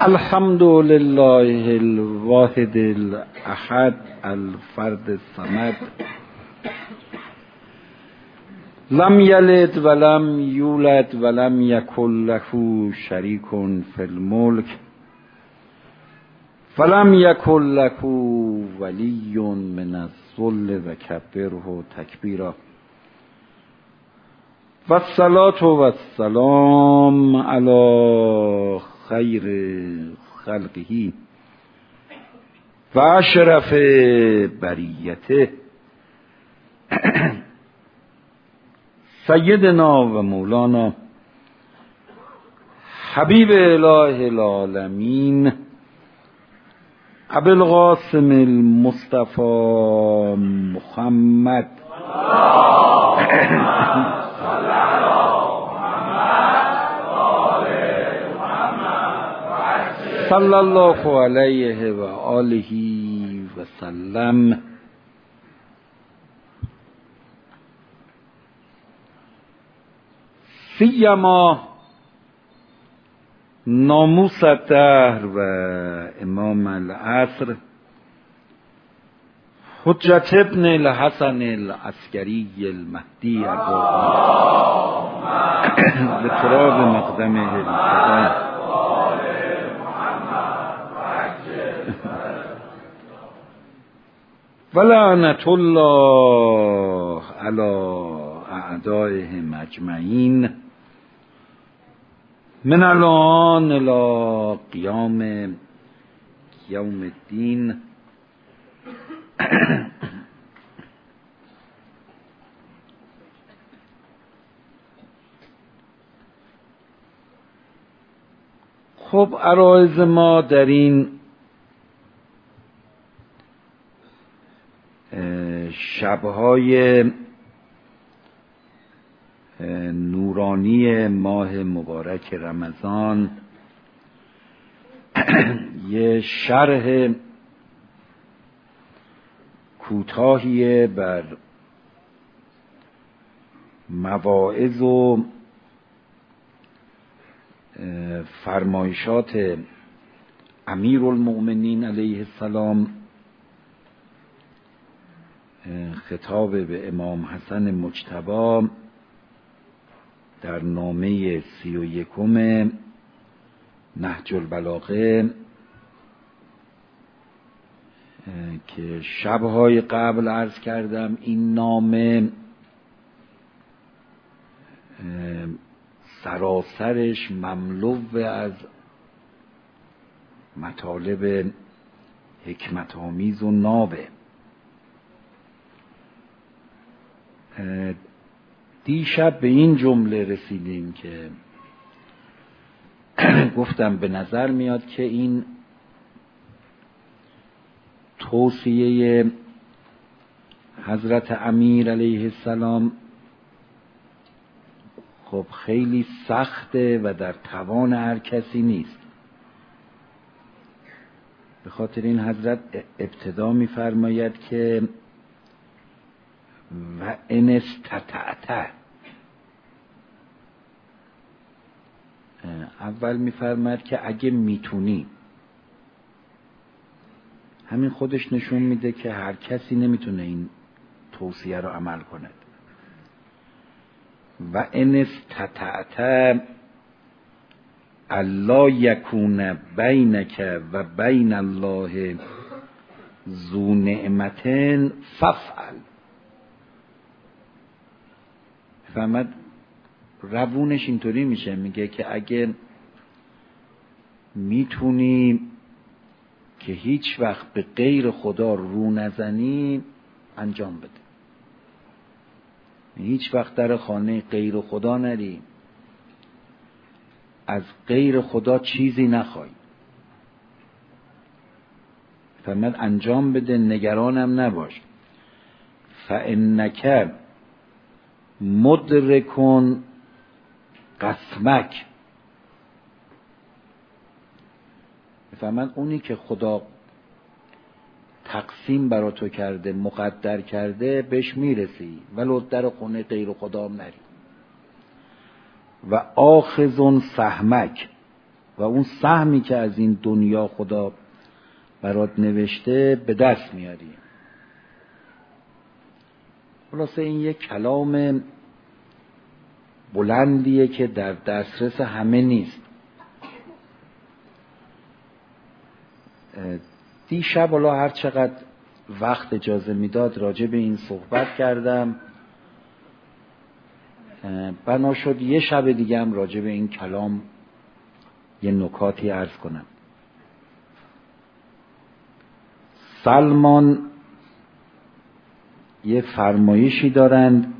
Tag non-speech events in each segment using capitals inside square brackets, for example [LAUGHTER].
الحمد لله الواحد الاحد الفرد الصمد لم یلد ولم یولد ولم یکن له شریک فی الملک فلم یکن له ولی من الذل و کبره تکبیرا. و الصلاة و السلام علی خیر خلقه. و اشرف بریته سیدنا و مولانا حبیب اله العالمین القاسم المصطفى محمد. صلی الله علیه و آله و سلم. سیما ناموس الدهر و امام العصر حجت ابن الحسن العسکری المهدی به تراب مقدمه الکرام ولعنت الله على اعدائهم اجمعین من الان الى قیام یوم الدین. خب عرایز ما در این شبهای نورانی ماه مبارک رمضان. [CLEARS THROAT] یه شرح کوتاهی بر مواعظ و فرمایشات امیر المؤمنین علیه السلام. خطاب به امام حسن مجتبا در نامه سی و یکم نهج البلاغه که شبهای قبل عرض کردم این نامه سراسرش مملو از مطالب حکمت آمیز و نابه. دیشب به این جمله رسیدیم که [CLEARS THROAT] گفتم به نظر میاد که این توصیه حضرت امیر علیه السلام خب خیلی سخته و در توان هر کسی نیست. به خاطر این حضرت ابتدا میفرماید که و ان استطعت اول میفرماید که اگه می‌تونی. همین خودش نشون میده که هر کسی نمی‌تونه این توصیه رو عمل کند و ان استطعت الله یکون بینک و بین الله ذو نعمتن ففعل فهمد روونش اینطوری میشه میگه که اگه می‌تونی که هیچ وقت به غیر خدا رو نزنی انجام بده. هیچ وقت در خانه غیر خدا نری. از غیر خدا چیزی نخوای. فرمد انجام بده نگرانم نباش. فانک مدرکن قسمک. فرمد اونی که خدا تقسیم برا تو کرده مقدر کرده بهش می‌رسی. ولو در خونه غیر خدا نری. و آخذون سهمک. و اون سهمی که از این دنیا خدا برات نوشته به دست میاری. خلاصه این یک کلام بلندیه که در دسترس همه نیست. دیشب حالا هر چقدر وقت اجازه می‌داد راجع به این صحبت کردم. بنا شد یه شب دیگه هم راجع به این کلام یه نکاتی ارز کنم. سلمان یه فرمایشی دارند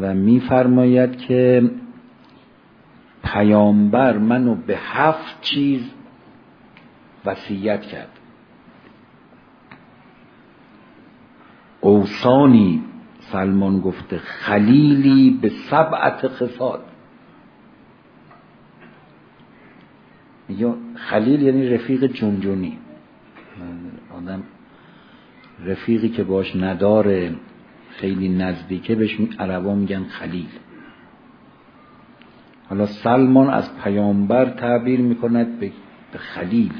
و میفرماید که پیامبر منو به هفت چیز وصیت کرد. اوسانی سلمان گفته خلیلی به سبعت خصال خلیل یعنی رفیق جنجونی. آدم رفیقی که باش نداره خیلی نزدیکه بهش عربا میگن خلیل. حالا سلمان از پیامبر تعبیر می‌کند به خلیل.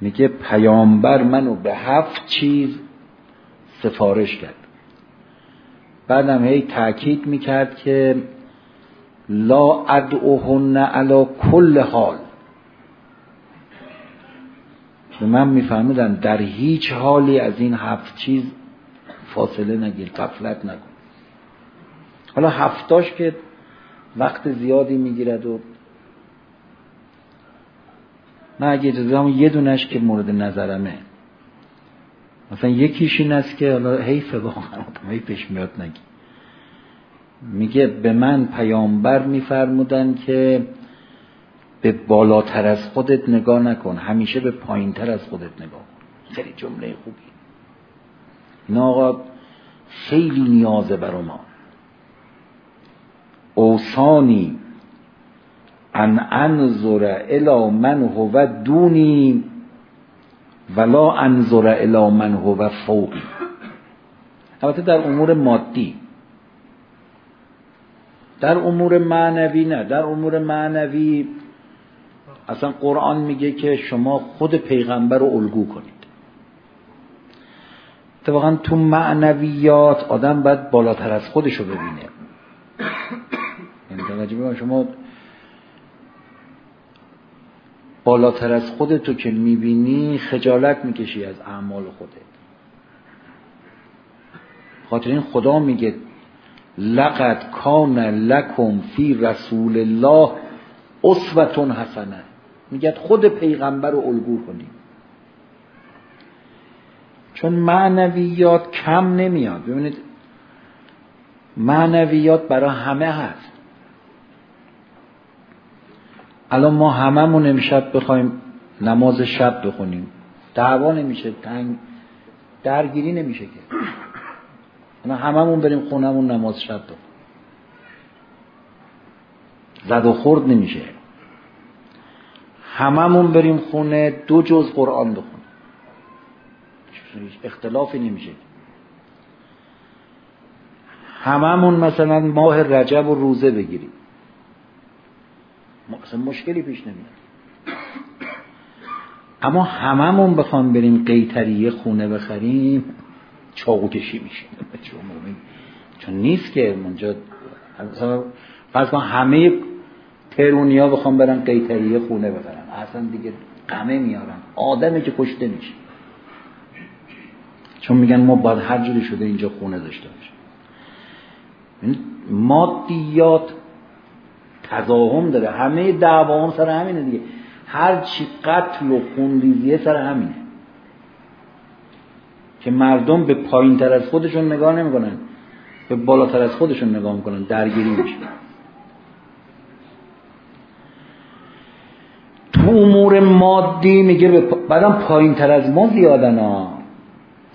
میگه پیامبر منو به هفت چیز سفارش کرد. بعدم هی تاکید می‌کرد که لا ادعوهن علا کل حال. به من میفهمیدن در هیچ حالی از این هفت چیز فاصله نگیر قفلت نکن. حالا هفتاش که وقت زیادی می‌گیرد و من اگه اجازه یه دونش که مورد نظرمه. مثلا یکیش این است که حالا حیف واقعا حیفش میاد نگی. میگه به من پیامبر میفرمودن که به بالاتر از خودت نگاه نکن. همیشه به پایینتر از خودت نگاه کن. خیلی جمله خوبی. این آقا خیلی نیازه بر ما. اوسانی ان انظر الى من هو دونی ولا انظر الى من هو فوقی. البته در امور مادی. در امور معنوی نه. در امور معنوی اصلا قرآن میگه که شما خود پیغمبر رو الگو کنید. اتفاقا تو معنویات آدم باید بالاتر از خودش رو ببینه. یعنی توجه شما بالاتر از خودتو که می‌بینی خجالت می‌کشی از اعمال خودت. خاطر این خدا میگه لقد کان لکم فی رسول الله اسوتون حسنه میگه خود پیغمبر رو الگو کنیم. چون معنویات کم نمیاد. ببینید معنویات برای همه هست. الان ما هممون امشب بخوایم نماز شب بخونیم. دعوا نمیشه تنگ درگیری نمیشه که. هممون بریم خونمون نماز شب بخونیم. زد و خورد نمیشه. هممون بریم خونه دو جز قرآن بخونیم. اختلافی نمیشه. هممون مثلا ماه رجب و روزه بگیریم. اصلا مشکلی پیش نمیاد. اما هممون بخوام بریم قیتریه خونه بخریم چاقو کشی میشه. چون نیست که اونجا فرض کن همه ترونیا بخوام برن قیتریه خونه بخرن. اصلا دیگه قمه میارن. آدمی که کشته میشه. چون میگن ما باید هر جوری شده اینجا خونه داشته باشیم. یعنی مادیات تضاهم داره. همه دعوا هم سر همینه دیگه. هر چی قتل و خونریزیه سر همینه. که مردم به پایین تر از خودشون نگاه نمی‌کنن. به بالاتر از خودشون نگاه می‌کنن. درگیری میشه. تو امور مادی میگه بعدم پایین تر از ما زیادن ها.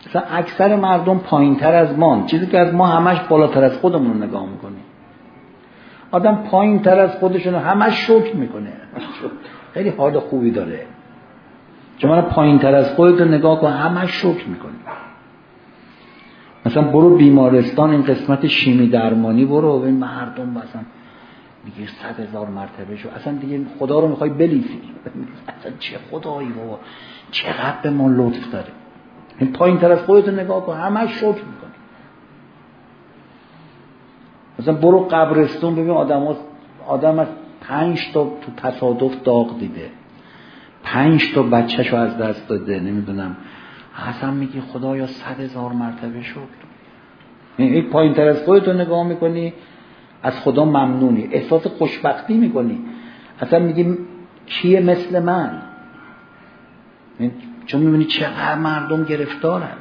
مثلا اکثر مردم پایین تر از ما چیزی که از ما همش بالاتر از خودمون نگاه می‌کنیم. آدم پایین تر از خودشون همش شکر می‌کنه. خیلی حال خوبی داره. چون پایین تر از خودت نگاه کن همش شکر می‌کنه مثلا برو بیمارستان این قسمت شیمی درمانی برو این مردم مثلا میگه صد هزار مرتبه شو. اصلا دیگه خدا رو می‌خوای بلیسی اصلا چه خدایی بابا. چقدر به ما لطف داره. این پایین تر از خودتو نگاه کن. همه شکر می‌کنی مثلا برو قبرستون ببین آدم آدم از پنج تا تو تصادف داغ دیده. پنج تا بچهشو از دست داده. نمی‌دونم. اصلا میگی خدایا صد هزار مرتبه شکر. این پایین تر از خودتو نگاه می‌کنی. از خدا ممنونی. احساس خوشبختی می‌کنی. اصلا میگی کیه مثل من؟ چون می‌بینی چقدر مردم گرفتارن.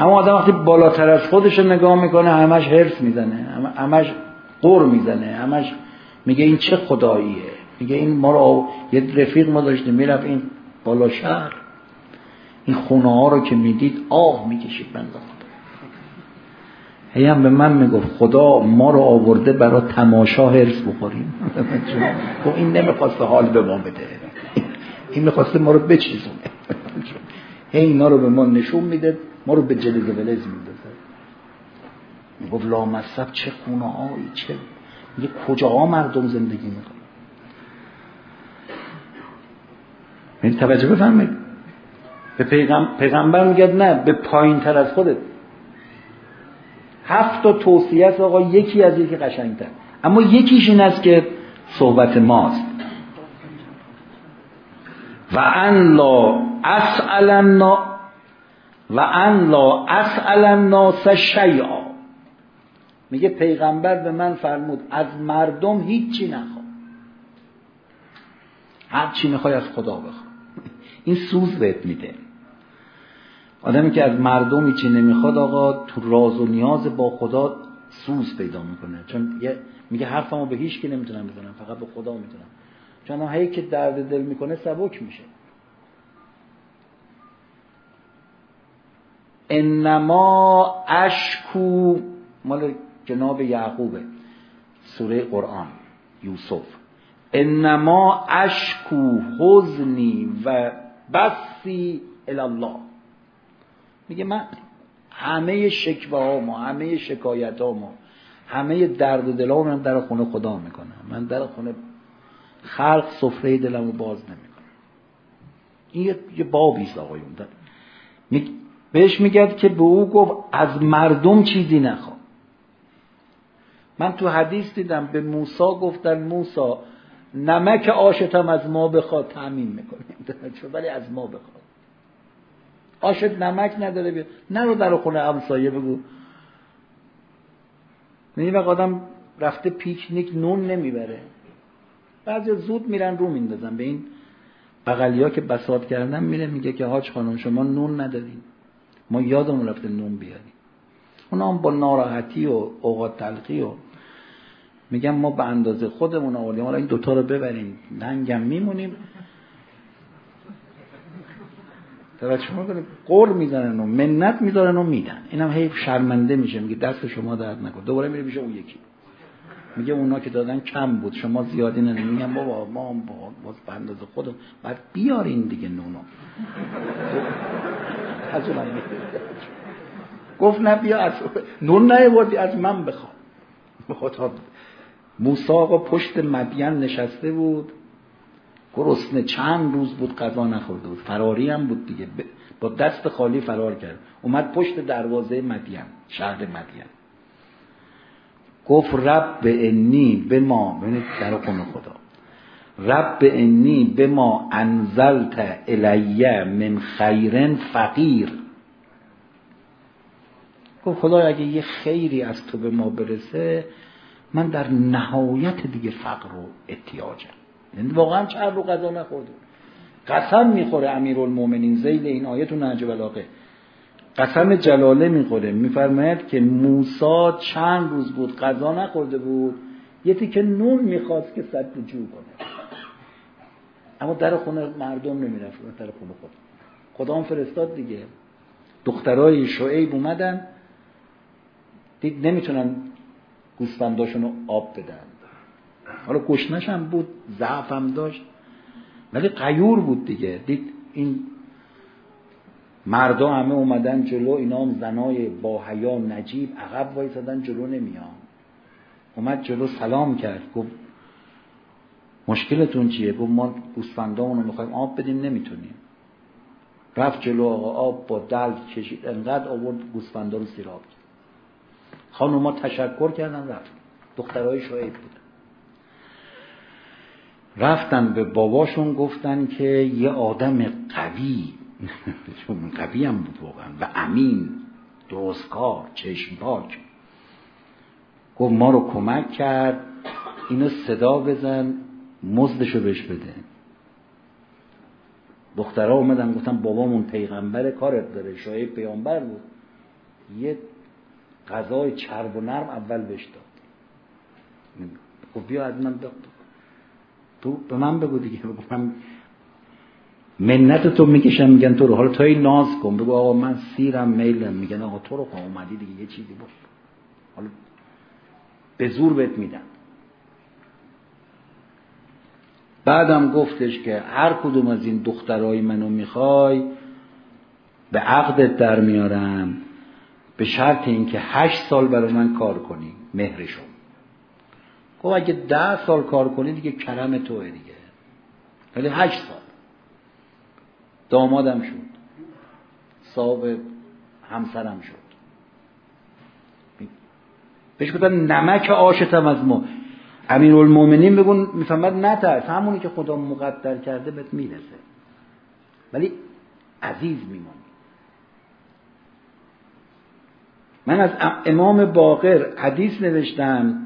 اما آدم وقتی بالاتر از خودش نگاه می‌کنه همش حرف می‌زنه. همش قر می‌زنه. همش میگه این چه خداییه؟ میگه این ما رو یه رفیق ما داشتیم می‌رفت این بالا شهر. این خونه ها رو که می‌دید آه می‌کشید بنده هی هم به من می‌گفت خدا ما رو آورده برای تماشا هرس بخوریم. تو [LAUGHS] این نمی‌خواسته حال به ما بده. این می‌خواسته ما رو بچیزونه. هی اینا رو به ما نشون میده ما رو به جلز ولز میده. می‌گفت لامصب چه خونه هایی چه میگه کجاها مردم زندگی می‌کنن؟ این توجه بفرمایید. به پیغمبر میگه نه به پایین تر از خودت. هفت تا توصیه است آقا یکی از یکی قشنگتر. اما یکیش این است که صحبت ماست. و ان لا اسال و ان لا اسال الناس شیئا. میگه پیغمبر به من فرمود از مردم هیچی نخوا هر چی می‌خوای از خدا بخوا این سوز بهت میده. آدمی که از مردم هیچی نمی‌خواد آقا تو راز و نیاز با خدا سوز پیدا می‌کنه. چون میگه حرفمو به هیچ کی نمی‌تونم بزنم فقط به خدا می‌تونم. چون هایی که درد دل می‌کنه سبک میشه. انما اشکو مال جناب یعقوبه. سوره قرآن یوسف. انما اشکو حزنی و بسی الله میگه من همه شکوه ها همه شکایت ها همه درد و دلام من در خونه خدا می‌کنم. من در خونه خلق سفره دلمو باز نمی‌کنم. این یه بابیست آقایون بهش میگد که به او گفت از مردم چیزی نخوا من تو حدیث دیدم به موسا گفتن موسا نمک آشتم از ما بخواد تامین می‌کنیم [LAUGHS] ولی از ما بخواد آشت نمک نداره بیا. نرو در خونه همسایه بگو. یعنی وقت آدم رفته پیکنیک نون نمی‌بره. بعضی زود میرن رو میندازن. به این بغلیا که بساط کردن میره میگه که حاج خانم شما نون ندارین. ما یادمون رفته نون بیاریم. اونا هم با ناراحتی و اوقات تلخی و میگن ما به اندازه خودمون آوردیم. حالا این دوتا رو ببریم. ننگم میمونیم. توجه می‌کنیم قر می‌زنن و منت می‌ذارن و میدن. اینم هی شرمنده میشه میگه دست شما درد نکن دوباره میره میشه اون یکی. میگه اونا که دادن کم بود. شما زیادی نه میگن بابا ما هم باز به اندازه خودم بعد بیارین دیگه نونو. از اونم گفت نه بیا از نون نیوردی از من بخوام خدا موسا پشت مدین نشسته بود. گرسنه چند روز بود غذا نخورده بود. فراری هم بود دیگه. با دست خالی فرار کرد. اومد پشت دروازه مدین شهر مدین. گفت رب انی به ما ببینید در خدا. رب انی به ما انزلت الیه من خیرن فقیر. گفت خدا اگه یه خیری از تو به ما برسه من در نهایت دیگه فقر و احتیاجم. یعنی واقعا چند رو غذا نخورده. قسم می‌خوره امیرالمومنین زیل این آیه تو نهج بلاغه. قسم جلاله می‌خوره. میفرماید که موسا چند روز بود غذا نخورده بود. یه که نون می‌خواست که صد جو کنه. اما در خونه مردم نمی‌رفت. در خونه خود. خدا هم فرستاد دیگه. دخترای شعیب اومدن. دید نمی‌تونن گوسفنداشون رو آب بدن. حالا گشنش هم بود ضعف هم داشت. ولی قیور بود دیگه. دید این مردا همه اومدن جلو اینا هم زنای با حیا نجیب عقب وایسادن جلو نمیان. اومد جلو سلام کرد گفت مشکلتون چیه؟ گفت ما گوسفندامون رو می‌خوایم آب بدیم نمی‌تونیم. رفت جلو آقا آب با دل کشید. انقدر آورد گوسفندا رو سیراب کرد. خانوما تشکر کردن رفت. دخترهای شعیب بودن رفتن به باباشون گفتن که یه آدم قوی. قوی هم بود واقعا. و امین درستکار چشم پاک گفت ما رو کمک کرد اینو صدا بزن مزدشو بهش بده. دخترها اومدن گفتن بابامون پیغمبر کارت داره شاید پیامبر بود. یه غذای چرب و نرم اول بهش داد. خب بیا از من تو به من بگو دیگه. بگو من منت تو می‌کشم میگن تو رو. حالا تو ناز کن. بگو آقا من سیرم میلم. میگن آقا تو رو اومدی دیگه. یه چیزی بود حالا به زور بهت میدم. بعدم گفتش که هر کدوم از این دخترای منو می‌خوای به عقدت در میارم به شرط اینکه هشت سال برای من کار کنی. مهرشون. گفت اگه ده سال کار کنی دیگه کرم توه دیگه. ولی هشت سال. دامادم شد. صاحب همسرم شد. بهش گفتن نمک آشتم از ما. المومنین بگون می‌فهمد نترس همونی که خدا مقدر کرده بهت می‌رسه. ولی عزیز میمونی من از امام باقر حدیث نوشتم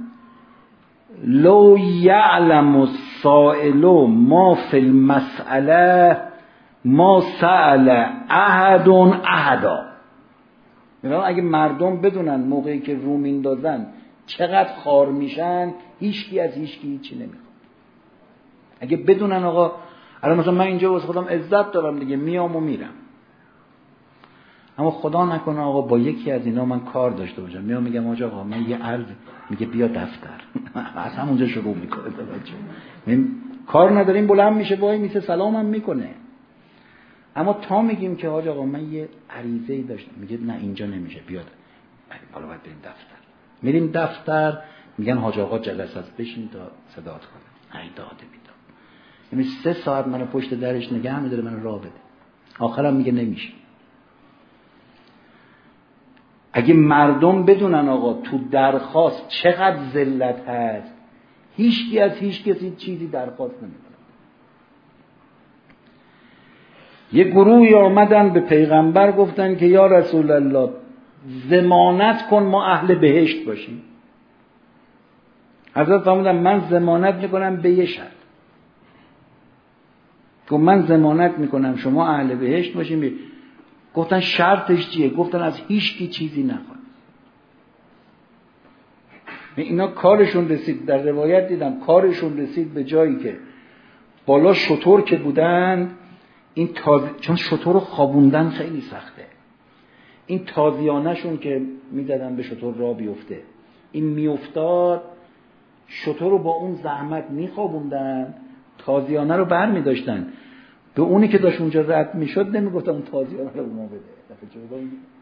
لو یعلم السائل ما فی المسئله ما سأل احد احدا اگه مردم بدونن موقعی که رو میندازن چقدر خار میشن هیچکی از هیچکی هیچی نمی‌خواد. اگه بدونن آقا الان مثلا من اینجا واسه خودم عزت دارم دیگه میام و میرم. اما خدا نکنه آقا با یکی از اینا من کار داشته باشم. میام میگم آقا من یه عرض میگه بیا دفتر. [LAUGHS] از همونجا شروع می‌کنه. کار نداریم بلند میشه وای میسه سلامم می‌کنه. اما تا میگیم که حاج آقا من یه عریضه داشتم. میگه نه اینجا نمیشه بیاد حالا باید بریم دفتر. میریم دفتر میگن حاج آقا جلسه است. بشین تا صدات کنه. نه داده میدم یعنی سه ساعت منو پشت درش نگه میداره منو راه بده. آخرم میگه نمیشه. اگه مردم بدونن آقا تو درخواست چقدر ذلت هست هیچکی از هیچ کسی چیزی درخواست نمی‌کنه. یه گروهی آمدن به پیغمبر گفتن که یا رسول الله زمانت کن ما اهل بهشت باشیم. حضرت فرمودن من زمانت می‌کنم به یه شرط گفت من زمانت می‌کنم شما اهل بهشت باشیم. گفتن شرطش چیه؟ گفتن از هیچ کی چیزی نخواد. اینا کارشون رسید. در روایت دیدم کارشون رسید به جایی که بالا شطور که بودن این تاز... چون شطور رو خوابوندن خیلی سخته. این تازیانشون که می‌دادن به شطور را بیفته. این میافتاد شطور رو با اون زحمت میخوابوندن تازیانه رو بر میداشتن به اونی که داشت اونجا رد می‌شد نمی‌گفتن اون تازیانه رو ما بده.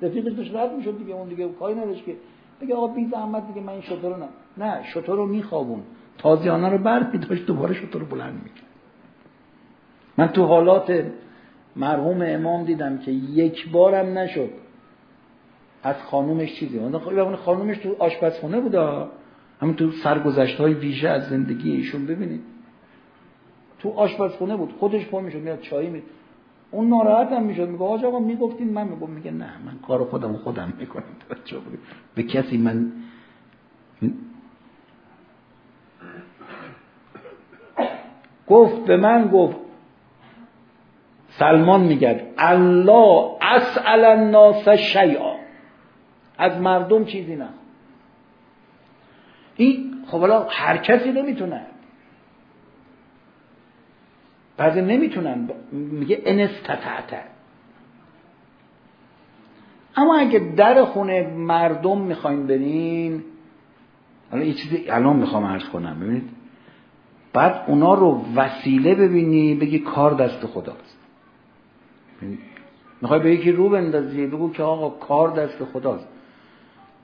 رفیقش داشت رد می‌شد دیگه اون دیگه کاری نداشت که. بگه آقا بی زحمت دیگه من این شطور رو نه. نه شطور رو میخوابون. تازیانه رو بر میداشت دوباره شطور رو بلند می‌کرد. من تو حالات مرحوم امام دیدم که یک بارم نشد. از خانومش چیزی. خب خانومش تو آشپزخونه بوده. همین تو سرگذشت های ویژه از زندگی ایشون ببینید. تو آشپزخونه بود خودش پا می‌شد میاد چای می اون ناراحت هم می‌شد میگه آقا آقا می‌گفتین من میگم میگه نه من کار خودم خودم می‌کنم به کسی من گفت به من گفت سلمان میگه الله اسال الناس شیئا. از مردم چیزی نه این خب حالا هر کسی نمی‌تونه بعضی نمی‌تونن میگه انستطعت اما اگه در خونه مردم می‌خواین برین حالا یه چیزی الان می‌خوام عرض کنم ببینید؟ بعد اونا رو وسیله ببینی بگی کار دست خداست. می‌خوای به یکی رو بندازی بگو که آقا کار دست خداست.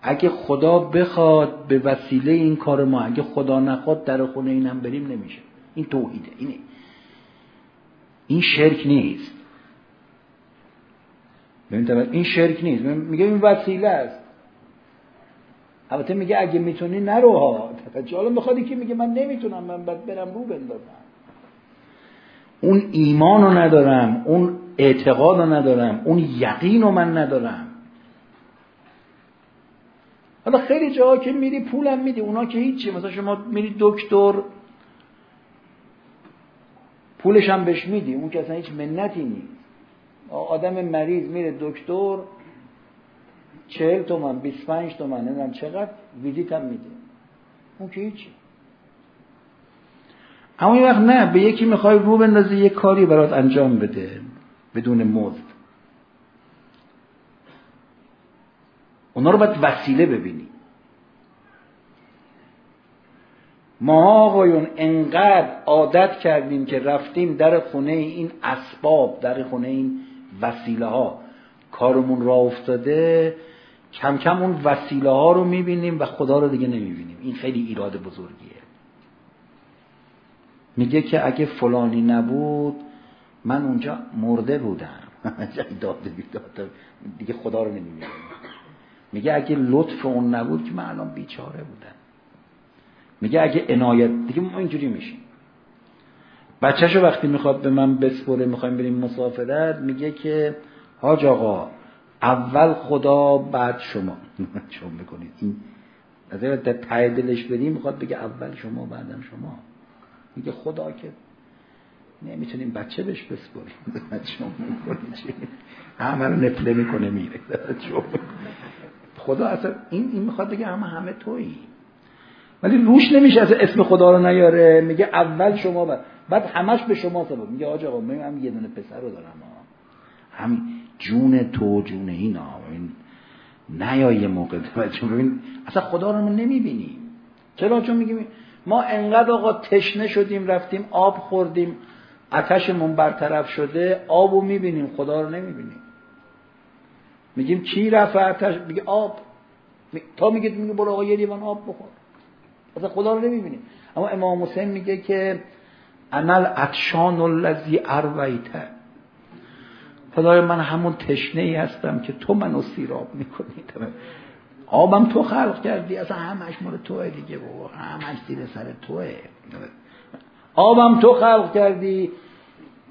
اگه خدا بخواد به وسیله این کار ما اگه خدا نخواد در خونه اینم بریم نمیشه. این توحیده اینه. این شرک نیست. این شرک نیست. میگه این وسیله است. البته میگه اگه می‌تونی نرو ها. حالا می‌خواد که میگه من نمی‌تونم من باید برم رو بندازم. اون ایمان رو ندارم اون اعتقاد رو ندارم اون یقین رو من ندارم. حالا خیلی جاها که میری پولم میدی اونا که هیچی. مثلا شما میری دکتر پولش هم بهش میدی. اون که اصلا هیچ منتی نیست. آدم مریض میره دکتر چهل تومن بیست پنج تومن نمی‌دونم چقدر ویزیت هم میده. اون که هیچی. اما این وقت نه به یکی می‌خوای رو بندازی یه کاری برات انجام بده بدون مزد. اونا رو باید وسیله ببینی. ما آقایون انقدر عادت کردیم که رفتیم در خونه این اسباب در خونه این وسیله ها کارمون را افتاده کم کم اون وسیله ها رو می‌بینیم و خدا رو دیگه نمی‌بینیم. این خیلی ایراد بزرگیه. میگه که اگه فلانی نبود من اونجا مرده بودم. [LAUGHS] دیگه خدا رو نمی‌بینیم. میگه اگه لطف اون نبود که من الان بیچاره بودم. میگه اگه عنایت دیگه ما اینجوری میشیم. بچهشو وقتی می‌خواد به من بسپره می‌خوایم بریم مسافرت میگه که حاج آقا اول خدا بعد شما. [LAUGHS] شما می‌کنید. این از در دلش بریم می‌خواد بگه اول شما بعدم شما. میگه خدا که نمی‌تونیم بچه بهش بسپریم. [LAUGHS] همه رو نفله می‌کنه میره [LAUGHS] خدا اصلا این این می‌خواد بگه همه همه تویی. ولی روش نمیشه از اسم خدا رو نیاره. میگه اول شما بعد بعد همش به شما سبب میگه آجا آقا من هم یه دونه پسر رو دارم هم جون تو جون این نیا یه موقع. اصلا خدا رو نمی‌بینیم. چرا؟ چون میگیم ما انقدر آقا تشنه شدیم رفتیم آب خوردیم آتشمون برطرف شده آبو می‌بینیم خدا رو نمی‌بینیم. میگیم چی رفع آتش؟ میگه آب. تا میگه میگه برو آقا یه لیوان آب بخور. اصلا خدا رو نمی‌بینیم اما امام حسین میگه که انل اتشان الذی ارویته. خدای من همون تشنه ای هستم که تو منو سیراب می‌کنی. آبم تو خلق کردی. اصلا همش مال توه دیگه بابا. همش زیر سر توه. آبم تو خلق کردی.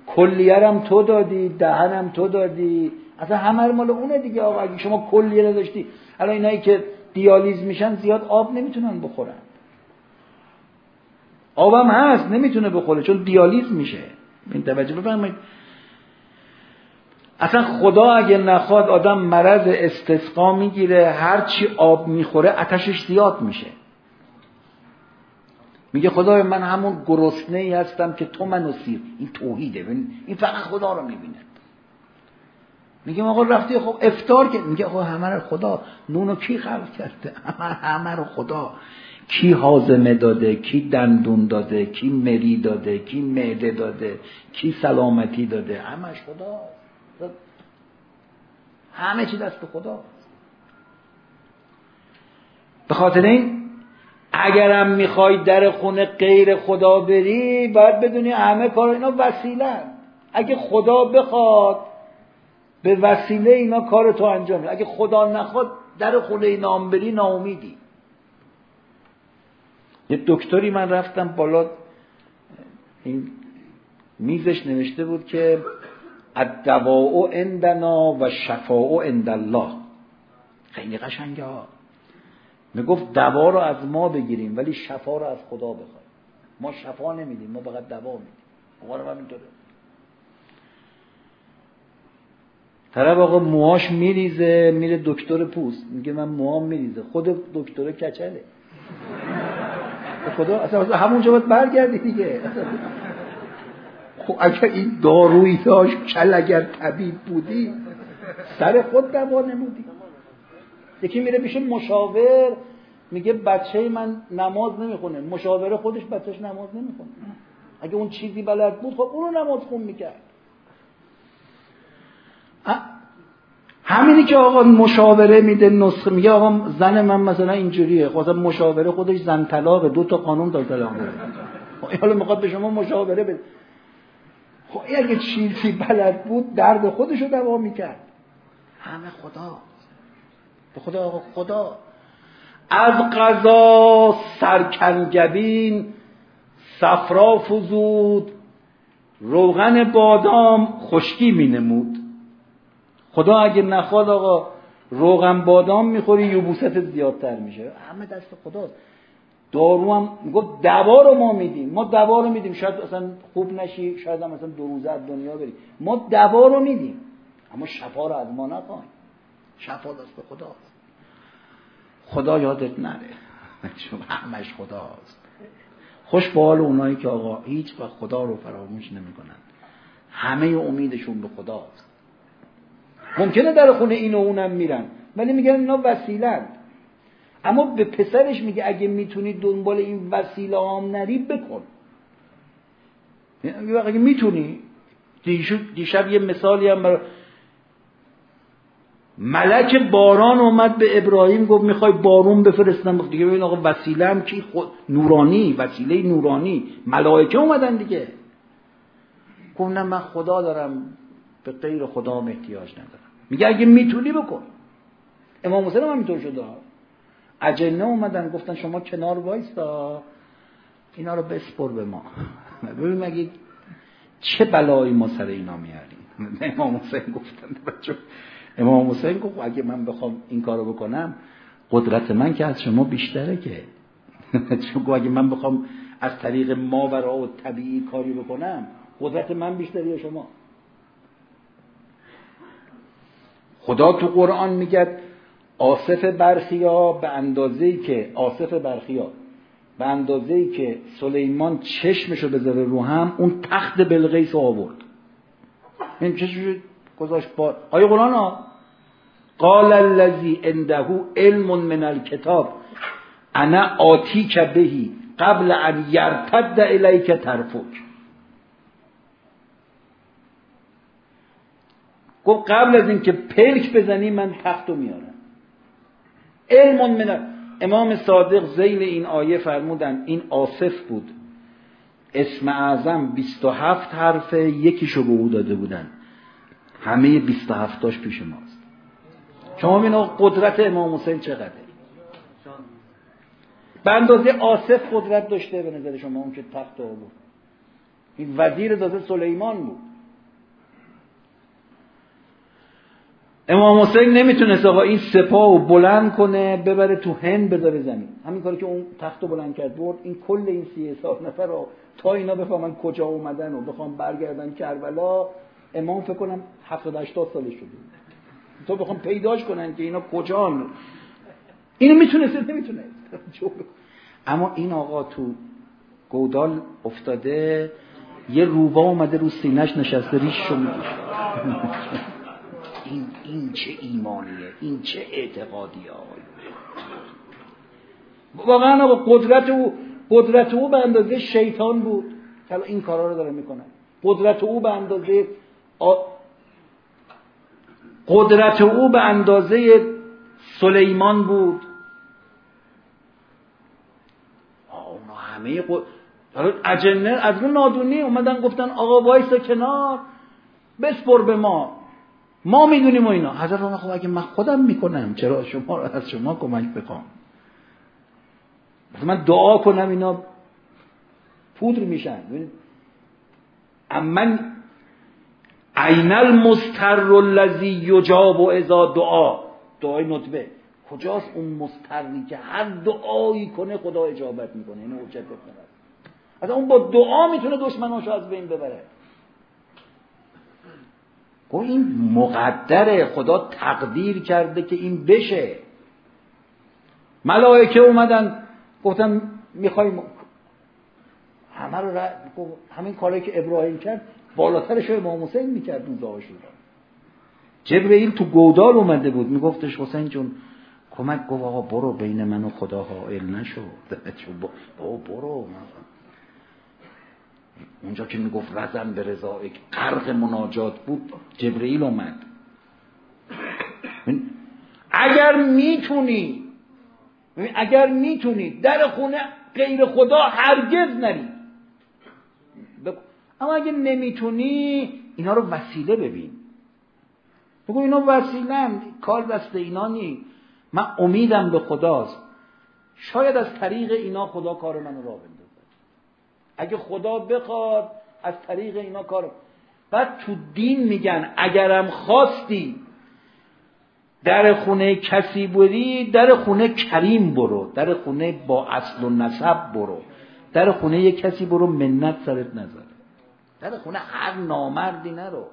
کلیرم تو دادی. دهنم تو دادی. اصلا همه مال اونه دیگه آقا. اگه شما کلیه نداشتی. الان اینایی که دیالیز میشن زیاد آب نمی‌تونن بخورن. آبم هست نمی‌تونه بخوره چون دیالیز میشه. این توجه بفرمایید. اصلا خدا اگه نخواد آدم مرض استسقا می‌گیره هرچی آب می‌خوره اتشش زیاد میشه. میگه خدای من همون گرسنه ای هستم که تو منو سیر. این توحیده این فقط خدا رو می‌بینه. میگه آقا رفتی خب افتار که میگه آقا همه رو خدا نونو کی خلق کرده؟ همه, [LAUGHS] همه رو خدا. کی حازمه داده کی دندون داده کی مری داده کی معده داده کی سلامتی داده همش خدا. همه چی دست خدا. به خاطر این اگرم می‌خوای در خونه غیر خدا بری باید بدونی همه کار اینا وسیله اگه خدا بخواد به وسیله اینا کار تو انجام اگه خدا نخواد در خونه اینا بری ناامیدی. یه دکتری من رفتم بالا این میزش نوشته بود که الدواء عندنا و شفاء عند الله خیلی قشنگه ها. می‌گفت دوا رو از ما بگیریم ولی شفا رو از خدا بخوایم. ما شفا نمیدیم ما فقط دوا میدیم. آقا همینطوره طرف آقا موهاش میریزه میره دکتر پوست. میگه من موهام میریزه. خود دکتر کچله. خدا؟ اصلا همونجا باید برگردی دیگه. خب اگر این دارویی داشت کل اگر طبیب بودی سر خود دوا نمودی. یکی میره پیش مشاور میگه بچه من نماز نمی‌خونه. مشاوره خودش بچهش نماز نمی‌خونه. اگه اون چیزی بلد بود خب اونو نماز خون می‌کرد. همینی که آقا مشاوره میده نسخه میگه آقا زن من مثلا اینجوریه. خود خب مشاوره خودش زن طلاقه. دو تا قانون داد طلاق بده حالا می‌خواد به شما مشاوره بده. خب اگه چیزی بلد بود درد خودشو دوا می‌کرد. همه خدا. به خدا آقا خدا. از قضا سرکنگبین صفرا فزود روغن بادام خشکی می نمود خدا اگه نخواد آقا روغن بادام می‌خوری یوبوست زیادتر میشه. همه دست خداست. دارو هم گفت دوا رو ما میدیم. ما دوا رو میدیم. شاید اصلا خوب نشی شاید هم اصلا دو روزه از دنیا بری. ما دوا رو میدیم. اما شفا رو از ما نخواهیم. شفا دست خداست. خدا یادت نره. چون همش خداست. خوش به حال اونایی که آقا هیچ و خدا رو فراموش نمی‌کنن. همه امیدشون به خداست. ممکنه در خونه این و اونم میرن ولی میگن اینا وسیلن. اما به پسرش میگه اگه می‌تونی دنبال این وسیله هم نری بکن. اگه می‌تونی دیشب یه مثالی هم برای ملک باران اومد به ابراهیم گفت می‌خوای بارون بفرستم. دیگه ببین آقا وسیله هم کی؟ خود نورانی وسیله نورانی. ملائکه اومدن دیگه. گفت نه من خدا دارم به غیر خدا هم احتیاج ندارم. میگه اگه می‌تونی بکن. امام حسین هم اینطور شده. اجنه اومدن گفتن شما کنار وایستا اینا رو بسپر به ما. ببین مگه چه بلایی ما سر اینا میاریم؟ امام حسین گفتن بچه امام حسین گفت اگه من بخوام این کارو بکنم قدرت من که از شما بیشتره که. چون اگه من بخوام از طریق ماورا و طبیعی کاری بکنم قدرت من بیشتره یا شما؟ خدا تو قرآن میگه آصف برخیا به اندازه‌ای که آصف برخیا به اندازه‌ای که سلیمان چشمشو بذاره رو هم اون تخت بلغیس آورد. این چه گذاشت با آیه قرآن ها؟ قال الذی عنده علم من الکتاب انا آتیک بهی قبل ان یرتد الیک طرفک. گفت قبل از اینکه پلک بزنی من تخت رو میارم. علم من امام صادق زیل این آیه فرمودن این آصف بود. اسم اعظم 27 حرفه یکیشو به او داده بودن. همه 27 تاش پیش ماست. شما ببینید قدرت امام حسین چقدره. به اندازه آصف قدرت داشته به نظر شما اون که تخت بود این وزیر داده سلیمان بود. امام حسین نمی‌تونست آقا این سپاه رو بلند کنه ببره تو هند بذاره زمین. همین کاری که اون تخت رو بلند کرد برد. این کل این سی هزار نفر رو تا اینا بفهمن کجا اومدن و بخوام برگردن کربلا امام فکر کنم 70 80 سالش شده. تو بخوام پیداش کنن که اینا کجان. اینو می‌تونست نمی‌تونه [LAUGHS] اما این آقا تو گودال افتاده یه روبا اومده رو سینش نشسته ریش شو [LAUGHS] این این چه ایمانیه این چه اعتقادیه آقای واقعا آقا قدرت او قدرت او به اندازه شیطان بود. که این کارا رو داره می‌کنه. قدرت او به اندازه قدرت او به اندازه سلیمان بود. اونا همه قد... اجنه از اون نادونی اومدن گفتن آقا وایسا کنار بسپر به ما. ما می‌دونیم و اینا. حضرت خب اگه من خودم می‌کنم چرا شما رو از شما کمک بخوام من دعا کنم اینا پودر میشن. اما عین المستر الذی یجاب و اذا دعا. دعای نطبه. کجاست اون مستری که هر دعایی کنه خدا اجابت می‌کنه. اینو حجت بکنه از اون با دعا می‌تونه دشمناشو از بین ببره. گو این مقدره خدا تقدیر کرده که این بشه. ملائکه اومدن گفتن می‌خوایم همه رو همین کاری که ابراهیم کرد بالاترش رو امام حسین می‌کرد اون جبرئیل تو گودال اومده بود. میگفتش حسین جون کمک گفت آقا برو بین من و خدا حائل نشو. [LAUGHS] بابا برو. اونجا که می‌گفت رزم به رضایک غرق مناجات بود جبرئیل اومد. اگر می‌تونی اگر می‌تونی در خونه غیر خدا هرگز نری. اما اگه نمی‌تونی اینا رو وسیله ببین. بگو اینا وسیله هم. کار دست اینا نی من امیدم به خداست. شاید از طریق اینا خدا کار منو را بندازه. اگه خدا بخواد از طریق اینا کار بعد تو دین میگن اگرم خواستی در خونه کسی بودی در خونه کریم برو در خونه با اصل و نسب برو در خونه یک کسی برو منت سرت نذاره در خونه هر نامردی نرو.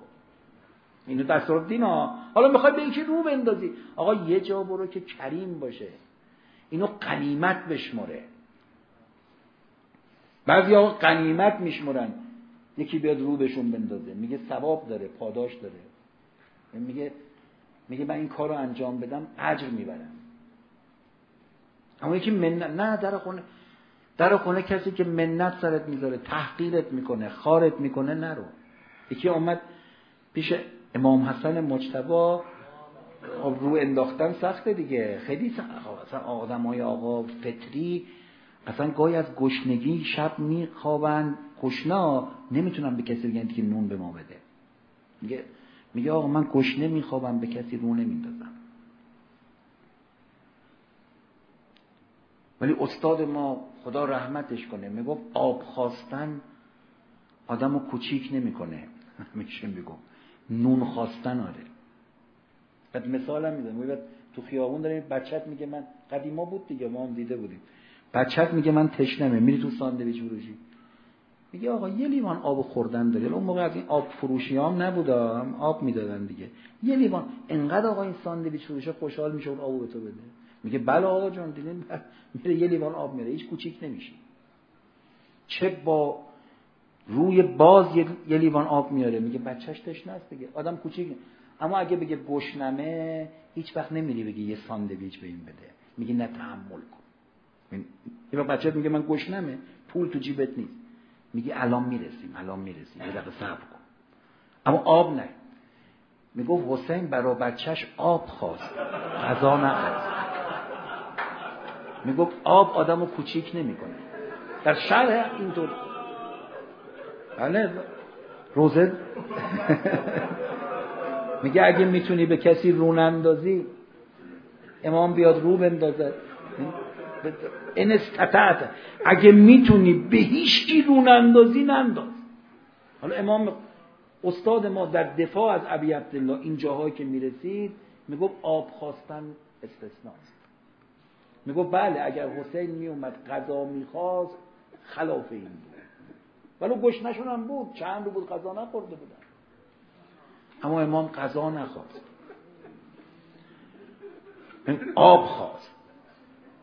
اینو دستور دین ها. حالا می‌خوای به یکی رو بندازی. آقا یه جا برو که کریم باشه. اینو قنیمت بشمره بعضی آقا قنیمت میشمرن. یکی بیاد رو بهشون بندازه. میگه ثواب داره پاداش داره. میگه میگه من این کار رو انجام بدم اجر می‌برم. اما یکی من... نه در خونه در خونه کسی که منت سرت می‌ذاره تحقیرت می‌کنه خارت می‌کنه نرو. یکی اومد پیش امام حسن مجتبا خب رو انداختن سخته دیگه. خیلی اصلا آدم های آقا فطری اصلا گاهی از گشنگی شب میخوابن گشنا نمی‌تونن به کسی بگن که نون به ما بده. میگه میگه آقا من گشنه میخوابم به کسی رو نمیندازم. ولی استاد ما خدا رحمتش کنه می‌گفت آب خواستن آدم رو کوچیک نمی‌کنه. [LAUGHS] میشه میگم نون خواستن آره. بعد مثال هم می‌زنم. تو خیابون داریم بچت میگه من قدیما بود دیگه ما هم دیده بودیم. بچت میگه من تشنمه. میری تو ساندویچ فروشی. میگه آقا یه لیوان آب خوردن داری اون موقع از این آب فروشی هم نبود هم آب می‌دادن دیگه. یه لیوان. انقدر آقا این ساندویچ فروشه خوشحال میشه اون آبو به تو بده. میگه بله آقا جان. دیدین؟ میره یه لیوان آب میره. هیچ کوچیک نمیشی چه با روی باز یه لیوان آب میاره. میگه بچهش تشنه است دیگه. آدم کوچیک اما اگه بگه گشنمه هیچ وقت نمیری بگی یه ساندویچ به این بده. میگه نه تحمل کن. یه بچه میگه من گشنمه پول تو جیبت نیست. میگه الان می‌رسیم الان می‌رسیم. یه دقیقه صبر کن. اما آب نه. می‌گفت حسین برا بچهش آب خواست. غذا نخواست. می‌گفت آب آدمو کوچیک نمی‌کنه. در شرح اینطور. بله. روزه. [LAUGHS] میگه اگه می‌تونی به کسی رون اندازی امام بیاد رو بندازد این استطعت اگه می‌تونی به هیچ رون اندازی ننداز. حالا امام استاد ما در دفاع از ابی عبدالله این جاهایی که می‌رسید می‌گفت آب خواستن استثناست می‌گفت بله اگر حسین میومد غذا می‌خواست خلاف این بود. ولی گشنشون هم بود چند رو بود غذا نخورده بودن. اما امام غذا نخواست. آب خواست.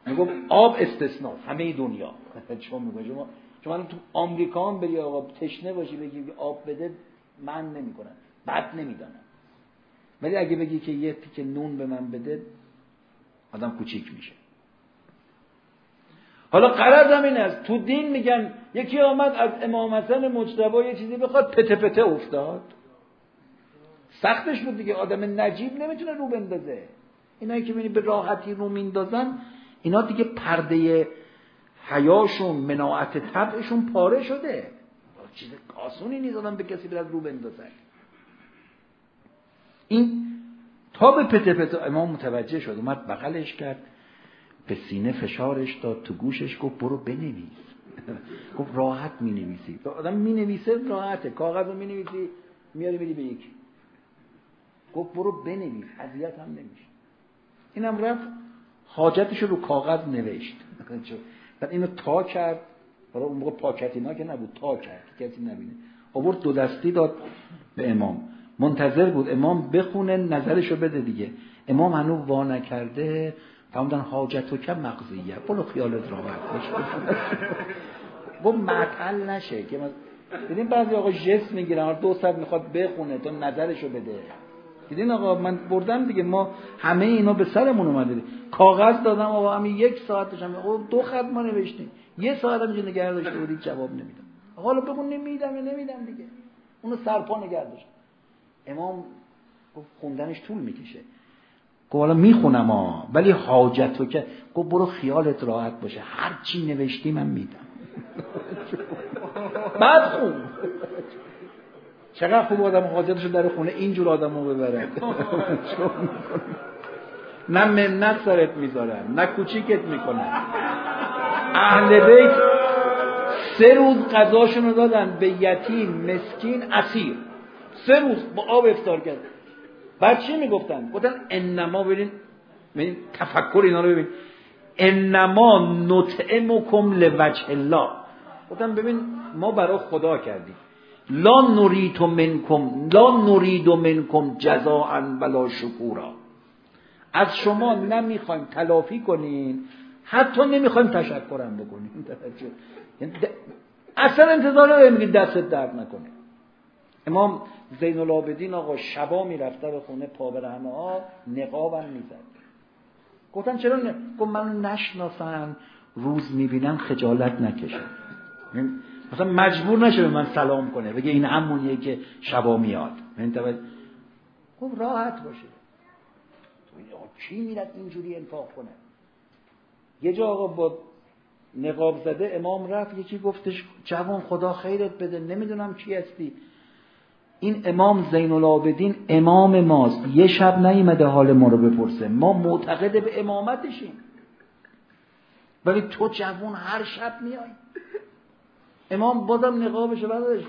میگم آب استثناء همه دنیا. [LAUGHS] چون میگم شما شما تو آمریکا هم بری آقا تشنه باشی بگی آب بده من نمی‌کنم بد نمی‌دانم. ولی اگه بگی که یه تیکه نون به من بده آدم کوچیک میشه. حالا قرض این است. تو دین میگن یکی آمد از امام حسن مجتبا یه چیزی بخواد پته پته افتاد. سختش بود دیگه. آدم نجیب نمی‌تونه رو بندازه. اینایی که بینی به راحتی رو میندازن اینا دیگه پرده حیاشون مناعت طبعشون پاره شده. چیز آسونی نیست آدم به کسی برد رو بندازن این تا به پته پته امام متوجه شد اومد بغلش کرد به سینه فشارش داد تو گوشش گفت برو بنویس. [LAUGHS] گفت راحت می نویسی آدم می نویسه راحته. کاغذ رو می نویسی میاری میری به یکی. گفت برو بنویس اذیت هم نمیشه. اینم رفت حاجتش رو کاغذ نوشت. [LAUGHS] بعد اینو تا کرد. برای اون موقع پاکتینا که نبود تا کرد کسی نبینه. آورد دو دستی داد به امام. منتظر بود امام بخونه نظرشو بده دیگه. امام هنو وا نکرده. فرمودن حاجت و که مغزیه. برو خیالت راحت باش. [LAUGHS] با معطل نشه. که دیدین بعضی آقا جست می‌گیرن. دو ساعت می‌خواد بخونه تو نظرشو بده. دیدین آقا من بردم دیگه ما همه اینا به سرمون اومده کاغذ دادم آقا همین یک ساعتش هم دو خط ما نوشتیم. یه ساعت هم نگه داشته بودید جواب نمیدم. آقا حالا بگو نمیدم یا نمیدم دیگه. اونو سرپا نگه داشت امام گفت خوندنش طول می‌کشه. گفت حالا می‌خونم ها ولی حاجت تو که گفت برو خیالت راحت باشه. هر چی نوشتی من میدم. [LAUGHS] بعد خون. چقدر خوب آدم حاجتشو در خونه اینجور آدم رو ببره [LAUGHS] نه منت سرت می‌ذارن نه کوچیکت می‌کنن اهل بیت سه روز غذاشون رو دادن به یتیم مسکین اسیر. سه روز با آب افطار کرد. بعد چی می‌گفتن؟ گفتن انما ببین ببین تفکر اینا رو ببین. انما نطعمکم لوجه الله. گفتن ببین ما برای خدا کردیم. لا نرید منکم لا نرید منکم جزاء ولا شکورا. از شما نمی‌خوایم تلافی کنین حتی نمی‌خوایم تشکرم بکنیم اصلا انتظار نداریم دستت درد نکنه. امام زین العابدین آقا شبا می‌رفته به خونه پا همه ها نقابم می‌زد. گفتن چرا نه؟ گفت من نشناسن روز می‌بینن خجالت یعنی مثلا مجبور نشه به من سلام کنه بگه این همونیه که شبا میاد. گفت راحت باشه چی میرد اینجوری انفاق کنه؟ یه جا آقا با نقاب زده امام رفت یکی گفتش جوان خدا خیرت بده نمی‌دونم چی هستی. این امام زین العابدین امام ماست یه شب نیومده حال ما رو بپرسه. ما معتقد به امامتشیم. ولی تو جوان هر شب میای. امام بازم نقابش برداشت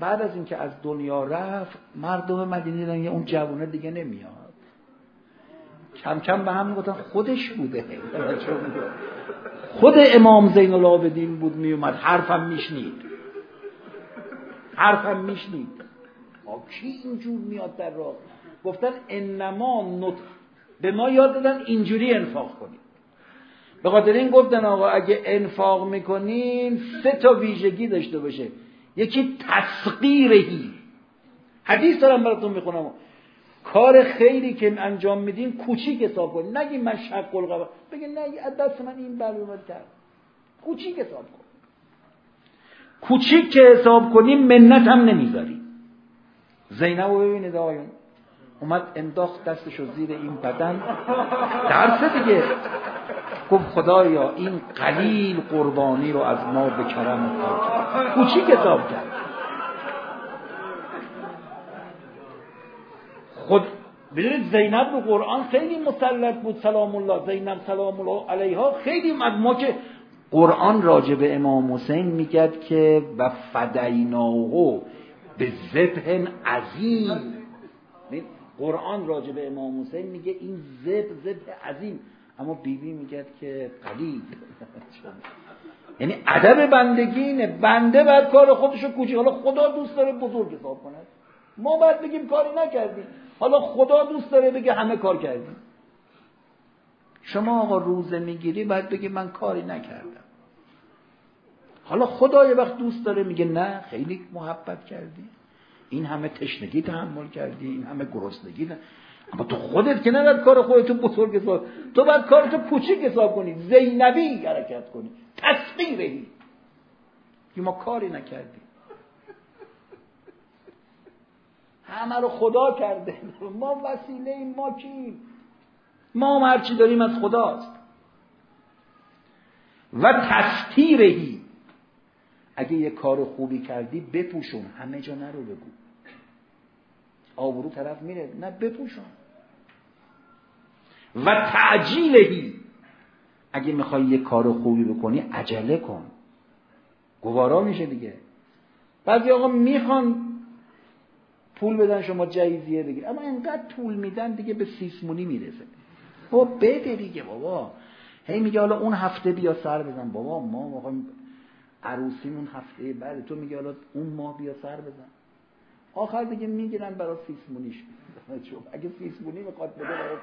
بعد از اینکه از دنیا رفت مردم مدینه دیدن اون جوانه دیگه نمیاد. کم کم به هم گفتن خودش بوده. خود امام زین العابدین بود میومد حرفم میشنید. حرفم میشنید. کی اینجور میاد در راه؟ گفتن انما نط به ما یاد دادن اینجوری انفاق کنیم به خاطر این گفتن آقا اگه انفاق می‌کنین سه تا ویژگی داشته باشه. یکی تسقیرهی حدیث دارم براتون می‌خونم. کار خیلی که انجام میدین کوچیک حساب کنین نگین من شق القبر بگین نه از دست من این برآمد کرد کوچیک حساب کن. کوچیک که حساب کنیم منت هم نمی‌ذاری زینب رو ببینید آقایون. اومد انداخت دستشو زیر این بدن. درس دیگه. گفت خدایا این قلیل قربانی رو از ما به کرم کوچیک حساب کرد؟ خود ببینید زینب رو قرآن خیلی مسلط بود سلام الله زینب سلام الله علیها خیلی از ما که قرآن راجع به امام حسین میگد که و فدیناهو به ذبح عظیم. قرآن راجع به امام حسین میگه این ذبح ذبح عظیم. اما بیبی میگه که قلیل. یعنی ادب بندگی اینه. بنده باید کار خودشو کوچیک حالا خدا دوست داره بزرگ حساب کنه. ما باید بگیم کاری نکردیم. حالا خدا دوست داره بگه همه کار کردیم. شما آقا روزه می‌گیری باید بگی من کاری نکردم. حالا خدا یه وقت دوست داره میگه نه خیلی محبت کردی. این همه تشنگی تحمل کردی این همه گرسنگی اما تو خودت که نباید کار خودتو بزرگ حساب تو باید کارتو کوچیک حساب کنی زینبی حرکت کنی تصویری که ما کاری نکردیم. همه رو خدا کرده. ما وسیله ما کیم؟ ما هم هرچی داریم از خداست. و تستیرهی اگه یه کار خوبی کردی بپوشون. همه جا نرو بگو. آبرو طرف میره. نه بپوشون. و تعجیلهی. اگه می‌خوای یه کار خوبی بکنی عجله کن. گوارا میشه دیگه. بعضی آقا می‌خوان پول بدن شما جایزیه بگیر اما انقدر پول میدن دیگه به سیسمونی می‌رسه. بابا بده دیگه بابا. هی میگه حالا اون هفته بیا سر بزن. بابا ما می‌خوایم عروسیمون هفته بعد. تو میگه حالا اون ماه بیا سر بزن. آخر دیگه می‌گیرن برای سیسمونیش. [LAUGHS] اگه سیسمونی می‌خواد بده برای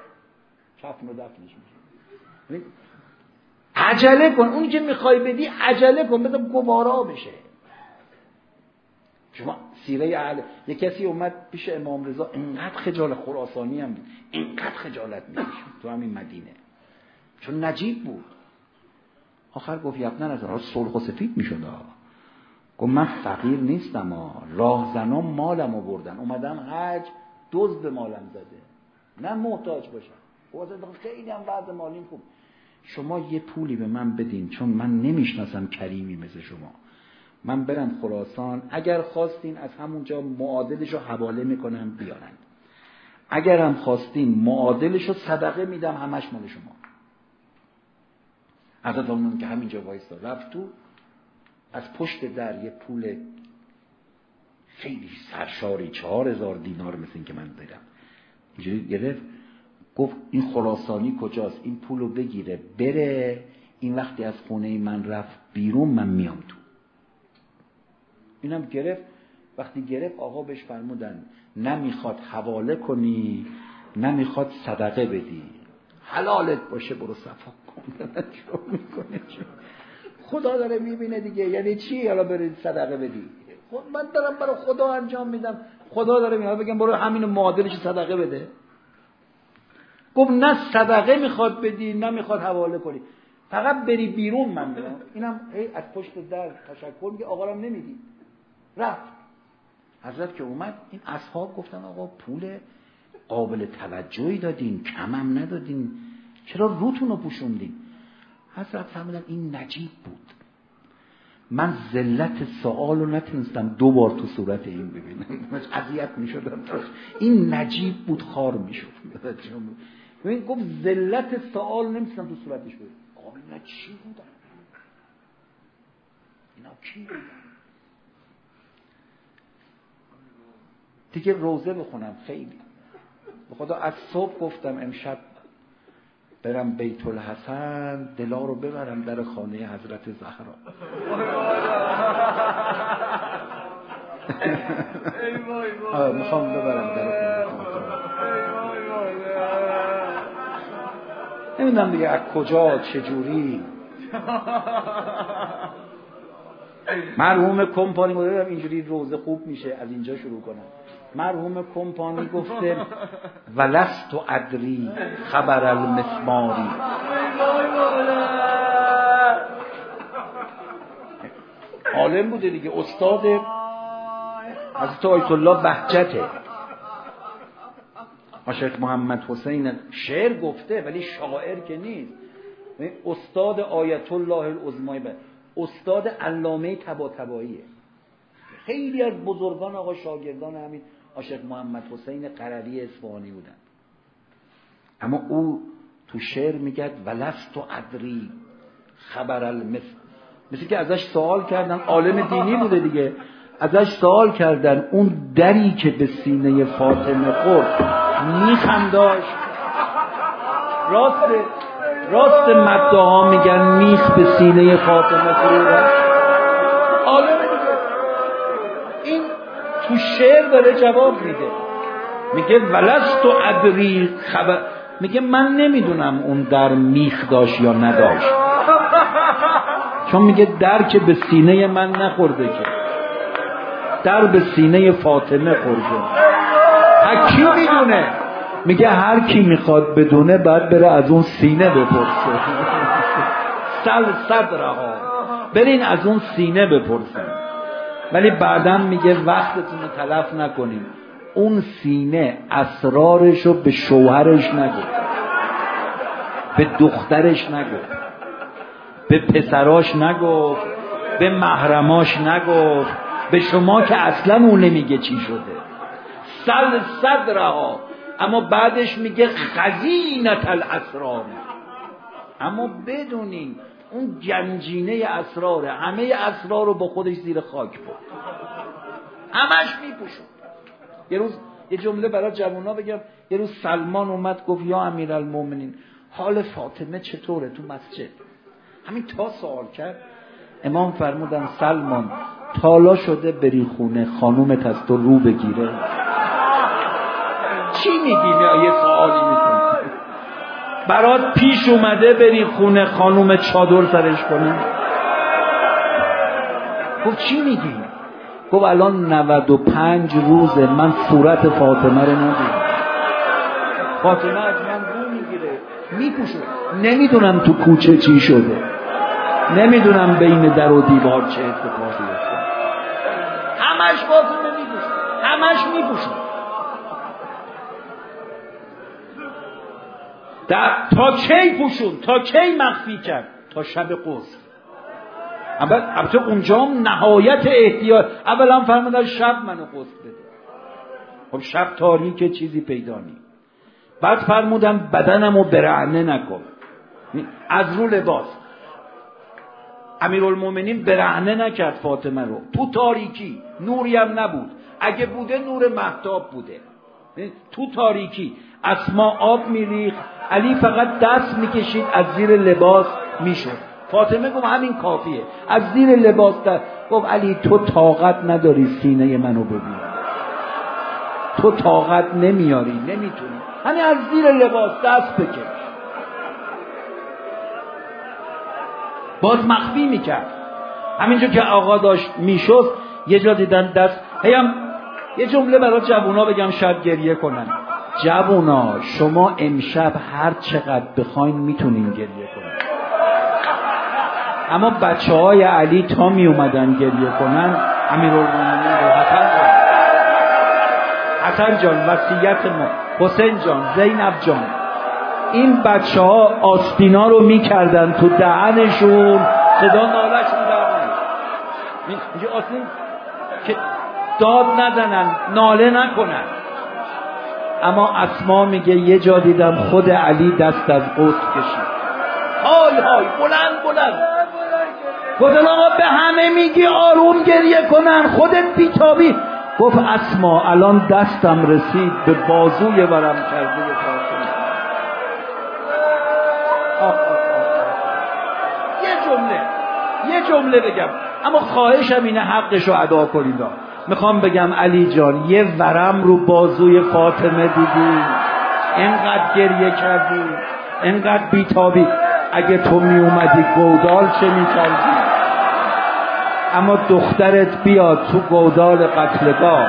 کفن و دفنش میشه عجله کن. اونی که می‌خوای بدی عجله کن. بذار گوارا بشه. شما سیره اهل یه کسی اومد پیش امام رضا اینقدر خجال خراسانی هم بود. اینقدر خجالت می‌کشید. تو همین مدینه. چون نجیب بود. آخر گفت یبنن از سرخ و سفید می‌شد گفت من فقیر نیستم راه راهزنان مالم بردن. اومدم حج دوز به مالم زده. نه محتاج باشم خیلی هم بعد مالیم خوب. شما یه پولی به من بدین چون من نمی‌شناسم کریمی مثل شما. من برم خراسان اگر خواستین از همونجا معادلش رو حواله می‌کنم بیارن. اگر هم خواستین معادلش رو صدقه میدم همش مال شما. حضرت آمون که همینجا وایستا. رفت تو از پشت در یه پول خیلی سرشاری چهار هزار دینار مثل که من دیدم اینجوری گرفت؟ گفت این خراسانی کجاست؟ این پولو بگیره. بره. این وقتی از خونه من رفت بیرون من میام تو. اینم گرفت. وقتی گرفت آقا بهش فرمودن نمی‌خواد حواله کنی نمی‌خواد صدقه بدی. حلالت باشه برو صفا کن. [LAUGHS] خدا داره می‌بینه دیگه. یعنی چی؟ حالا برید صدقه بدی. خود من دارم برای خدا انجام میدم. خدا داره میاد بگم برو همین معادلش صدقه بده. گفت نه صدقه می‌خواد بدی نه می‌خواد حواله کنی. فقط بری بیرون من برم. اینم از پشت در تشکر میگه آقا نمیدی. رفت. حضرت که اومد این اصحاب گفتن آقا پول قابل توجهی دادین کمم ندادین. چرا روتون رو پوشوندین؟ حضرت فرمودن این نجیب بود. من ذلت سوال رو نتونستم دو بار تو صورت این ببینم. [LAUGHS] اذیت می‌شدم. این نجیب بود خار می‌شد. ببین گفت ذلت سوال نمی‌تونستم تو صورتش ببینم آقا اینا چی بودن؟ اینا کی بودن؟ دیگه روزه بخونم خیلی. به خدا از صبح گفتم امشب برم بیت الحسن دلا رو ببرم در خانه حضرت زهرا. می‌خوام ببرم در نمی‌دونم دیگه از کجا چجوری مرحوم کمپانی بودم اینجوری روزه خوب میشه از اینجا شروع کنم. مرحوم کمپانی گفته ولست و ادری خبر المسماری عالم بوده دیگه استاد حضرت آیت الله بهجته. شیخ محمد حسین شعر گفته ولی شاعر که نیست. استاد آیت الله العظمای استاد علامه تبا تباییه خیلی از بزرگان آقا شاگردان همین عاشق محمد حسین قروی اصفهانی بودن. اما او تو شعر میگد ولست و ادری خبر المثل. مثل که ازش سوال کردن عالم دینی بوده دیگه. ازش سوال کردن اون دری که به سینه فاطمه خورد میخم داشت راست راست مدعا میگن میخ به سینه فاطمه خورد عالم تو شعر داره جواب میده. میگه ولست و ادری خبر. میگه من نمی‌دونم اون در میخ داشت یا نداشت. چون میگه در که به سینه من نخورده که. در به سینه فاطمه خورده. کی می‌دونه. میگه هر کی می‌خواد بدونه بعد بره از اون سینه بپرسه. سل صدرها برین از اون سینه بپرسن ولی بعدا میگه وقتتون رو تلف نکنیم اون سینه اسرارش رو به شوهرش نگفت به دخترش نگفت به پسراش نگفت به محرماش نگفت به شما که اصلا اون نمیگه چی شده. سل صدرها. اما بعدش میگه خزینت الاسرار. اما بدونین اون گنجینه اسراره. همه اسرار رو با خودش زیر خاک برد. همش میپوشون. یه روز یه جمله برای جوونا بگم. یه روز سلمان اومد گفت یا المومنین حال فاطمه چطوره تو مسجد؟ همین تا سوال کرد. امام فرمودن سلمان تالا شده بری خونه خانومت از تو رو بگیره. چی میگی؟ یه سوالی می‌کنی برات پیش اومده بری خونه خانوم چادر سرش کنی گفت چی میگی؟ گفت الان 95 روزه من صورت فاطمه رو ندیدم. فاطمه از من رو می‌گیره. میپوشه. نمی‌دونم تو کوچه چی شده. نمی‌دونم بین در و دیوار چه اتفاقی افتاد. همش فاطمه میپوشه. همش میپوشه. تا کی پوشون تا کی مخفی کرد؟ تا شب قصر البته اونجا هم نهایت احتیاط. اولا فرمودن شب منو قصد بده. خب شب تاریک چیزی پیدا نی. بعد فرمودن بدنم رو برهنه نکن. از رو لباس. امیرالمومنین برهنه نکرد فاطمه رو. تو تاریکی. نوری هم نبود. اگه بوده نور محتاب بوده. تو تاریکی. اسما آب میریخت. علی فقط دست می‌کشید از زیر لباس می‌شد. فاطمه گفت همین کافیه. از زیر لباس دست گفت علی تو طاقت نداری سینه منو ببین تو طاقت نمیاری نمی‌تونی. همین از زیر لباس دست بکش. باز مخفی می‌کرد. همینجور که آقا داشت می‌شد یه جا دیدن دست هیم یه جمله برای جوونا بگم شب گریه کنن. جوونا شما امشب هر چقدر بخواین می‌تونین گریه کنن اما بچه های علی تا می اومدن گریه کنن امیر رو حسن جان. حسن جان وسیعت ما. حسین جان زینب جان. این بچه ها آستینا رو می‌کردن تو دهنشون. صدا نالشون در اینجا آستین که داد نزنن ناله نکنن. اما اسما میگه یه جا دیدم خود علی دست از قطب کشید. های های بلند بلند. گفتن آقا به همه میگی آروم گریه کنن خودت بیتابی. گفت اسما الان دستم رسید به بازوی ورم کرده یه جمله یه جمله بگم. اما خواهشم اینه حقش رو ادا کنید. می‌خوام بگم علی جان یه ورم رو بازوی فاطمه دیدی. اینقدر گریه کردی اینقدر بیتابی. اگه تو میومدی گودال چه می‌کردی اما دخترت بیاد تو گودال قتلگاه.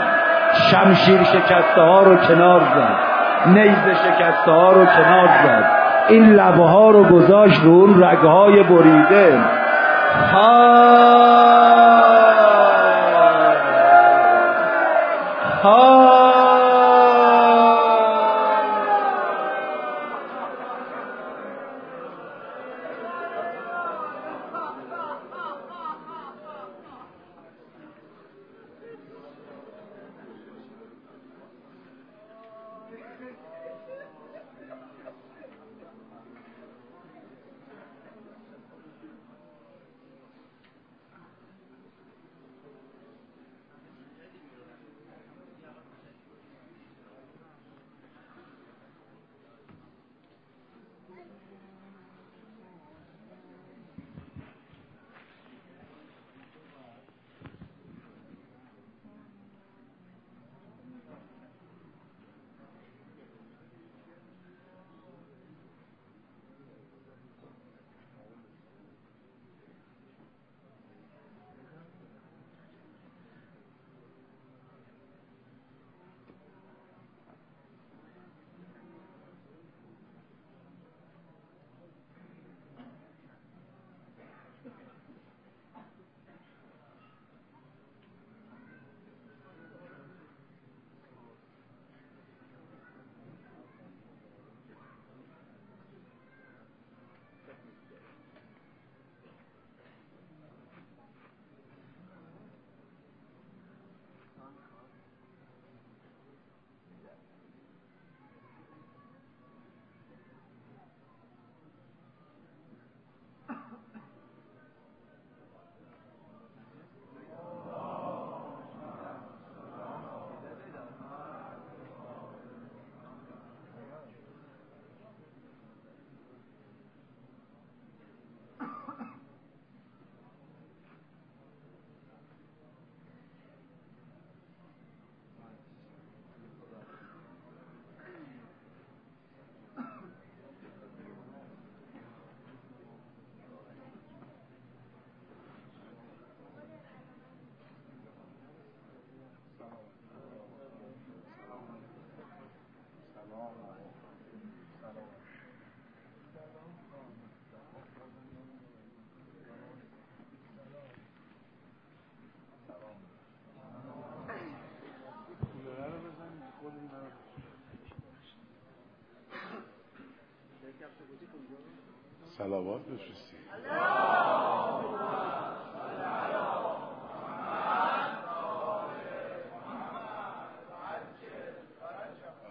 شمشیر شکسته ها رو کنار زد. نیز شکسته ها رو کنار زد. این لبه ها رو گذاشت رو اون رگهای بریده. Oh. سلوات بفرستیم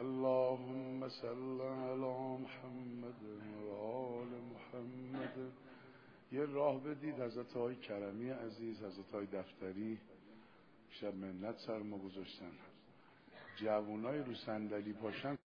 اللهم صل على محمد و آل محمد. یه راه بدید حضرت های کرمی عزیز حضرت های دفتری. شب منت سر ما گذاشتن. جوانای رو صندلی پاشن